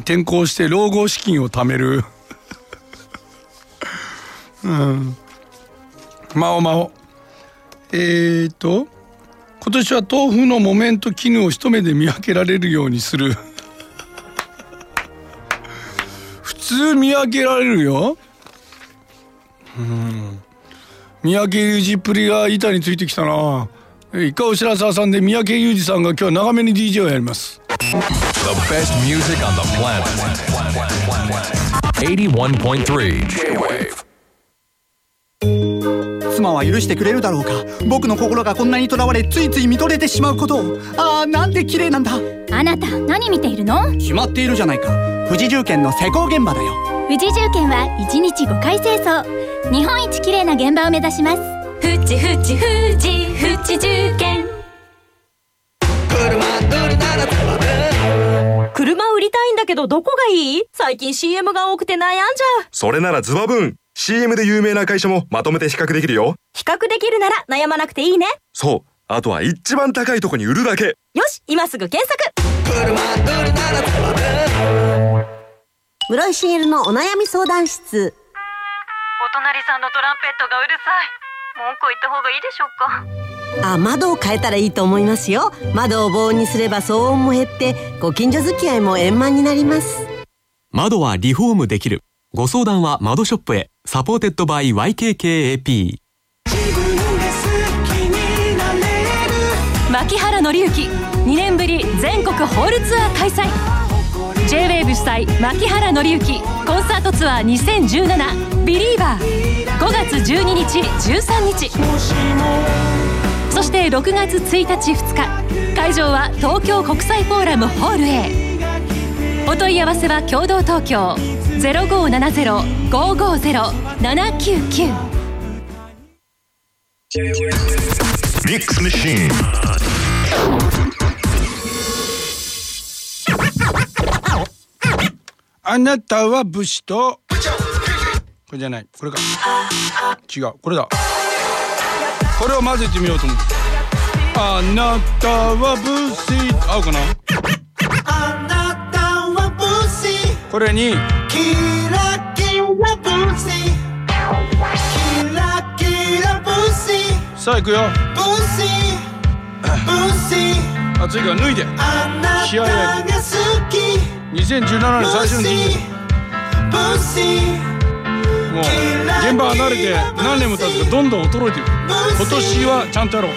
転校して老後資金を貯める。うん。まおまお。えーと今年は豆腐の木綿と絹を一目で見分けられるようにする。普通見分けられるよ。うん。三宅裕二っぷりが板についてきたな。一回お白沢さんで三宅裕二さんが今日は長めに DJ をやります。The best music on the planet. 81.3 J-Wave. 妻は許してくれるだろうか。僕の心がこんなにとらわれついつい見とれてしまうことを。ああなんて綺麗なんだ。あなた何見ているの？決まっているじゃないか。富士重建の施工現場だよ。富士重建は1日5回清掃。日本一綺麗な現場を目指します。富士富士富士富士重建車売りたいんだけどどこがいい？最近 CM が多くて悩んじゃう。それならズバブーン CM で有名な会社もまとめて比較できるよ。比較できるなら悩まなくていいね。そう。あとは一番高いとこに売るだけ。よし、今すぐ検索。室井茂のお悩み相談室。お隣さんのトランペットがうるさい。文句言った方がいいでしょうか？あ窓を変えたらいいと思いますよ。窓を防音にすれば騒音も減ってご近所付き合いも円満になります。窓はリフォームできる。ご相談は窓ショップへ。 Supported by YKK AP。槇原敬之。2年ぶり全国ホールツアー開催。J-WAVE 主催槇原敬之。コンサートツアー2017ビリーバー5月12日13日そして6月1日2日。会場は東京国際フォーラムホール A お問い合わせは共同東京。0570-550-799 Mix Machine. あなたは武士と。これじゃない。これか。違う。これだこれを混ぜてみようと思う。あなたは武士。合うかな？あなたはブシこれに。キラキラブシキラキラブシさあ行くよ。ブシブシあ次から脱いで。あなたが好き。2017年最初の DJ ブシもう現場離れて何年も経つかどんどん衰えていく。今年はちゃんとやろう。い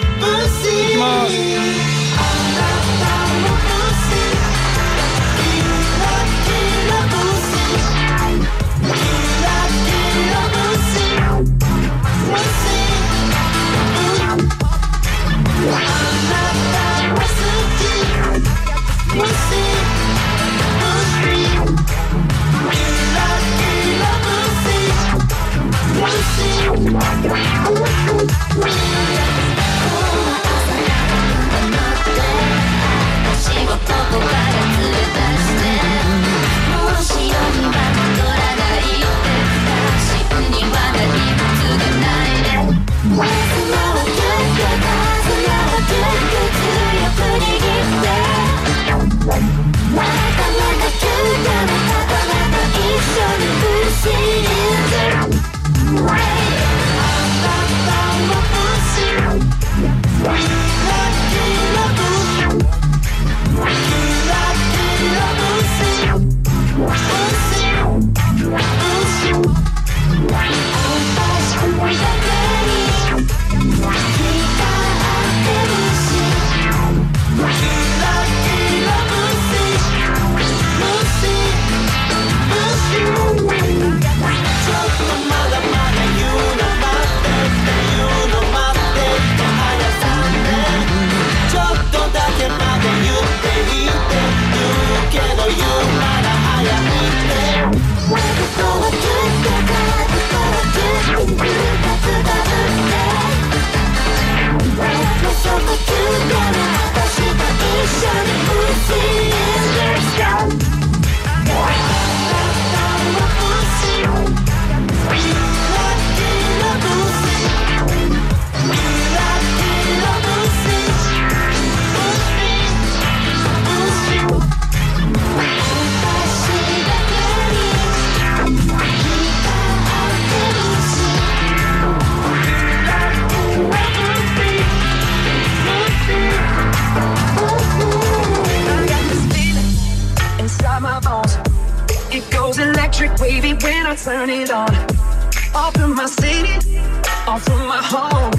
きます「wavy when I turn it on. Off from my city, off from my home.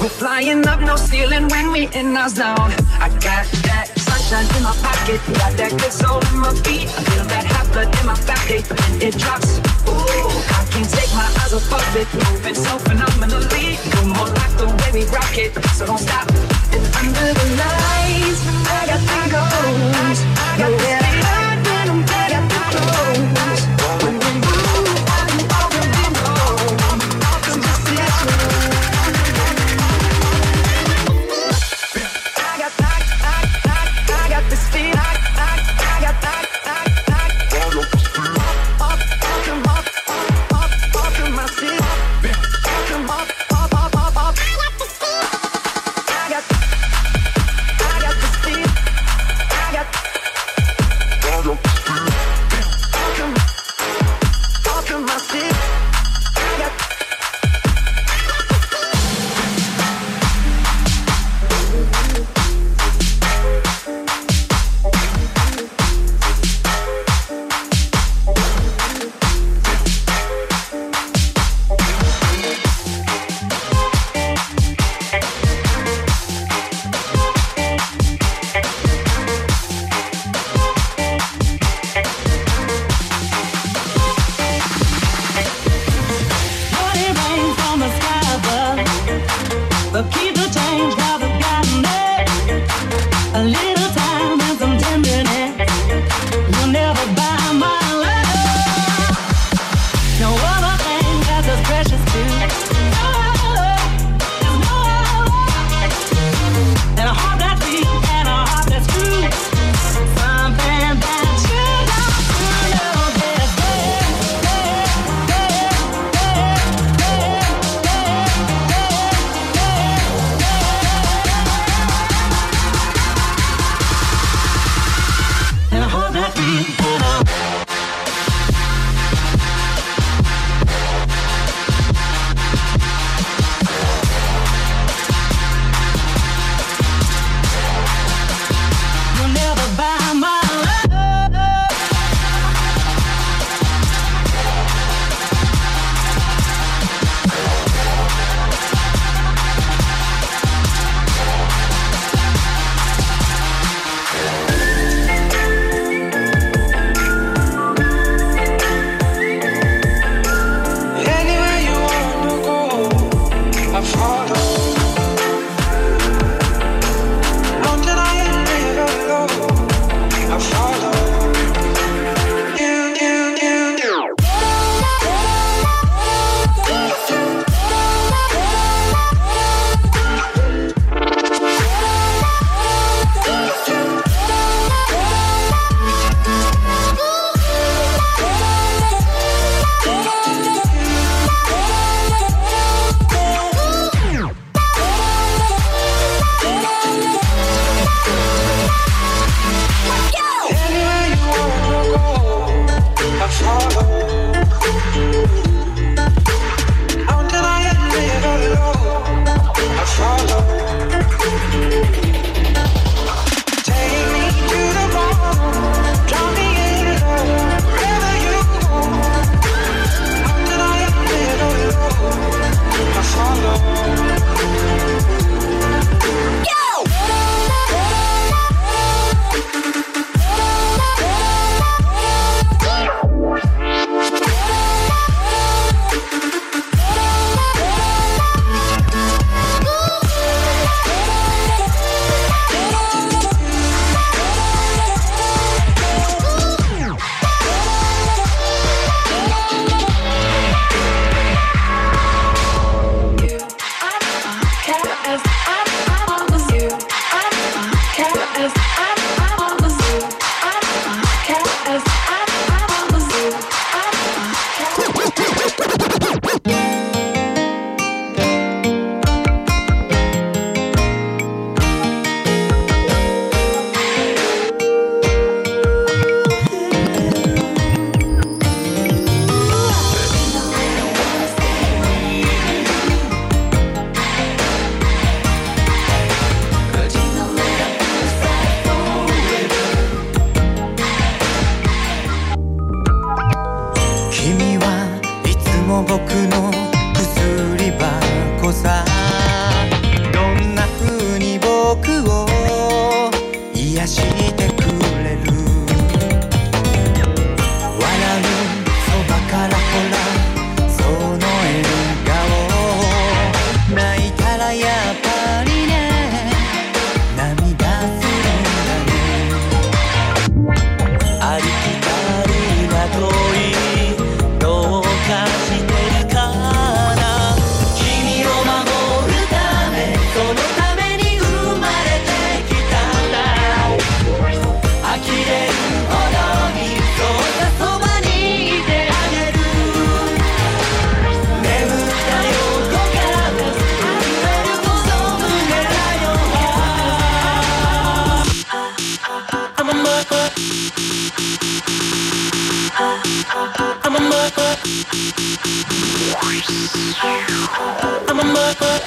We're flying up no ceiling when we in our zone. I got that sunshine in my pocket, got that good soul in my feet. I feel that hot blood in my body when it drops. Ooh, I can't take my eyes off of it, moving so phenomenally. You're more like the way we rock it, so don't stop. And under the lights, I got the goals. Nowhere to hide when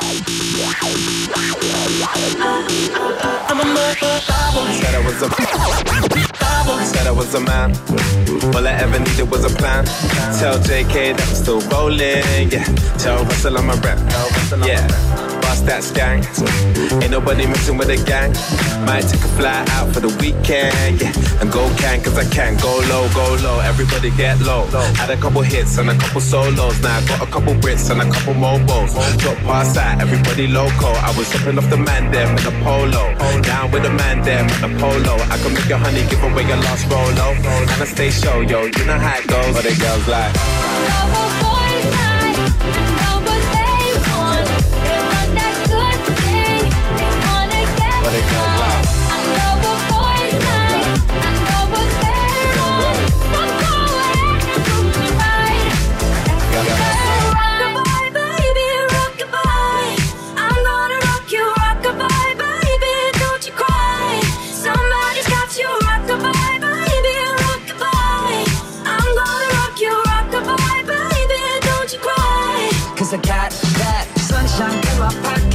Wow. i. Said I was a Said I was a man. All I ever needed was a plan. Tell JK that I'm still rolling. Yeah. Tell Russell I'm a rep. Yeah. Bust that gang. Ain't nobody mixing with a gang. Might take a fly out for the weekend. Yeah. And go can, cause I can. Go low, go low. Everybody get low. Had a couple hits and a couple solos. Now I got a couple Brits and a couple mobos. Drop past that, everybody loco. I was jumping off the man there for the polo. Down with a man there with a polo. I can make your honey give away your lost Rolo. And I stay show, yo, you know how it goes. But the girls like. But it goes.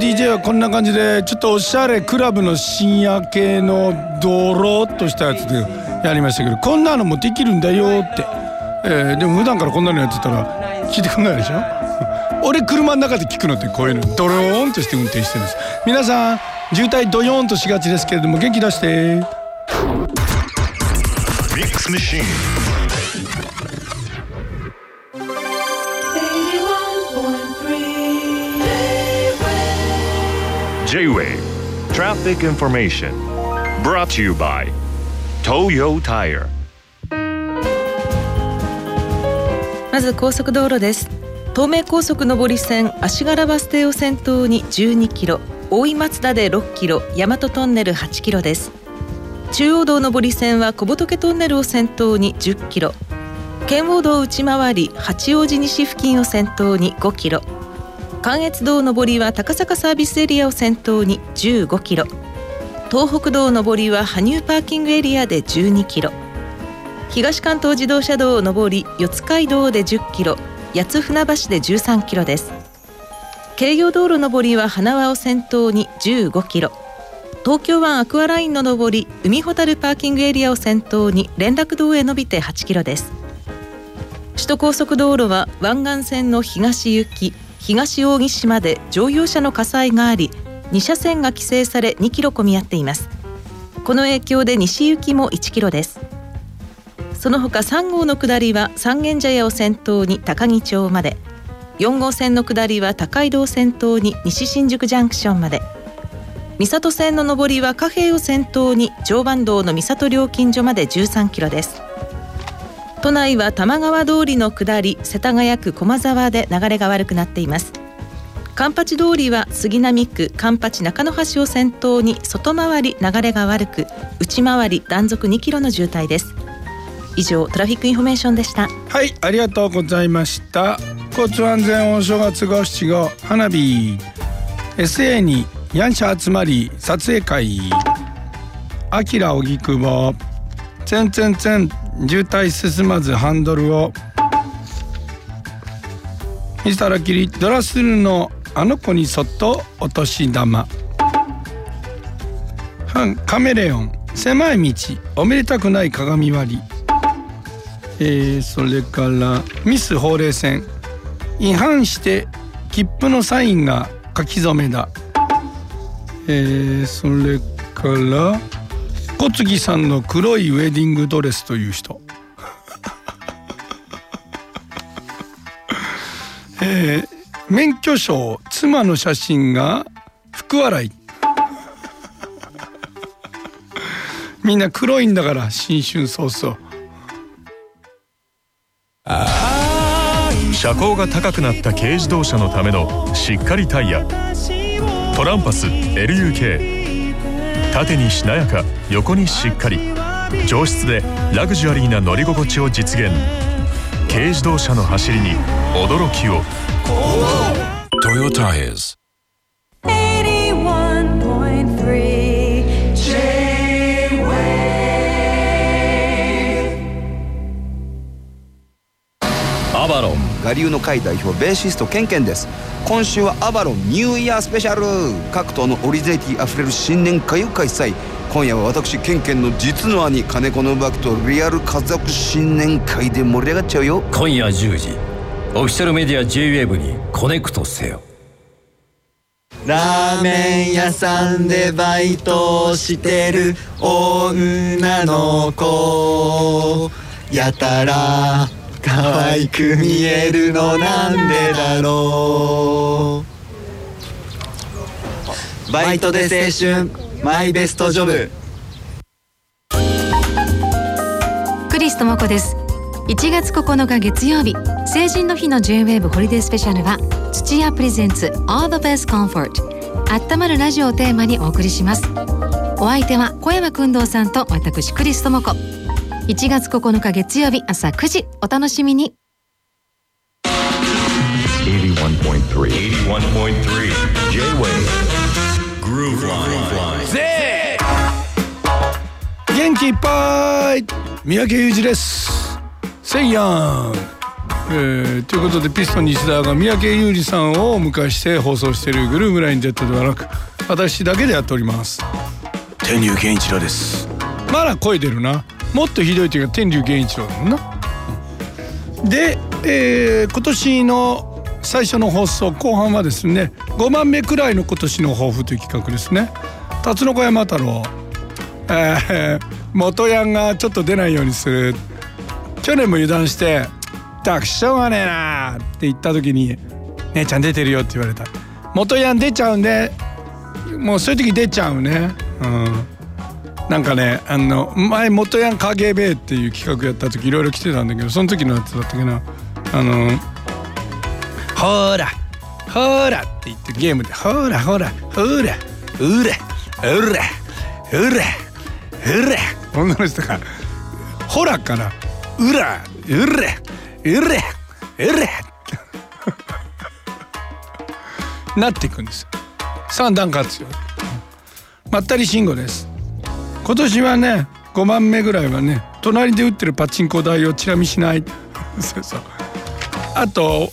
DJ はこんな感じでちょっとおしゃれクラブの深夜系のドロッとしたやつでやりましたけどこんなのもできるんだよって、えーでも普段からこんなのやってたら聞いてくんないでしょ？俺車の中で聞くのってこういうの。ドローンとして運転してるんです。皆さん渋滞ドヨーンとしがちですけれども元気出して。Mix Machine. J-Wave Traffic Information. Brought to you by Toyo Tire. まず高速道路です。東名高速上り線足柄バス停を先頭に12キロ大井松田で6キロ大和トンネル8キロです。中央道上り線は小仏トンネルを先頭に10キロ圏央道内回り八王子西付近を先頭に5キロ関越道上りは高坂サービスエリアを先頭に15キロ。東北道上りは羽生パーキングエリアで12キロ。東関東自動車道上り四街道で10キロ。八津船橋で13キロです。京葉道路上りは花輪を先頭に15キロ。東京湾アクアラインの上り海ほたるパーキングエリアを先頭に連絡道へ伸びて8キロです。首都高速道路は湾岸線の東行き東扇島で乗用車の火災があり2車線が規制され2キロ混み合っています。この影響で西行きも1キロです。その他3号の下りは三軒茶屋を先頭に高木町まで4号線の下りは高井道を先頭に西新宿ジャンクションまで三郷線の上りは貨幣を先頭に常磐道の三郷料金所まで13キロです。都内は玉川通りの下り世田谷区駒沢で流れが悪くなっています。環八通りは杉並区環八中野橋を先頭に外回り流れが悪く内回り断続2キロの渋滞です。以上 traffic information でした。はいありがとうございました。交通安全お正月五七五花火。SA に愛車集まり撮影会。アキラ荻窪。ツンツンツン。渋滞進まずハンドルをミスターラッキリドラスルのあの子にそっとお年玉。反カメレオン狭い道おめでたくない鏡割り。えー、それからミスほうれい線。違反して切符のサインが書き初めだ。えー、それから小杉さんの黒いウェディングドレスという人。えー、免許証妻の写真が福笑い。みんな黒いんだから新春早々。車高が高くなった軽自動車のためのしっかりタイヤ。トランパス LUK 縦にしなやか横にしっかり。上質でラグジュアリーな乗り心地を実現。軽自動車の走りに驚きを。Toyo Tires. 81.3 J-Wave アバロン我流の会代表ベーシストケンケンです。今週はアバロンニューイヤースペシャル。各党のオリジナリティあふれる新年会を開催今夜は私ケンケンの実の兄金子のバクとリアル家族新年会で盛り上がっちゃうよ。今夜10時オフィシャルメディア JWAVE にコネクトせよ。ラーメン屋さんでバイトをしてる。女の子。やたら可愛く見えるのなんでだろう。バイトで青春マイベストジョブ。クリストモコです。1月9日月曜日成人の日の J-WAVE ホリデースペシャルは土屋プレゼンツ All the Best Comfort あったまるラジオをテーマにお送りします。お相手は小山くんどうさんと私クリストモコ。1月9日月曜日朝9時お楽しみに。81.3 81.3 J-Wave Groove Line. ぜ元気いっぱい。三宅裕二です。せいやんえーということでピストン西田が三宅裕二さんをお迎えして放送しているグルームライン Z ではなく私だけでやっております。天竜源一郎です。まだ声出るなもっとひどいというか天竜源一郎だもんな。で、えー今年の最初の放送後半はですね5番目くらいの今年の抱負という企画ですね。辰野小山太郎、えー元ヤンがちょっと出ないようにする。去年も油断して「たくしょうがねえな」って言った時に「姉ちゃん出てるよ」って言われた。元ヤン出ちゃうんでもうそういう時出ちゃうね。うん。なんかねあの前元ヤン KGB っていう企画やった時いろいろ来てたんだけどその時のやつだったっけな。あの「ほらほら」って言ってゲームで「ほらほらほらうらうらうらうら」女の人が「ほら」から「うらうらうらうら」なっていくんです三段活用まったり慎吾です。今年はね5番目ぐらいはね隣で打ってるパチンコ台をチラ見しない。そうそう。あと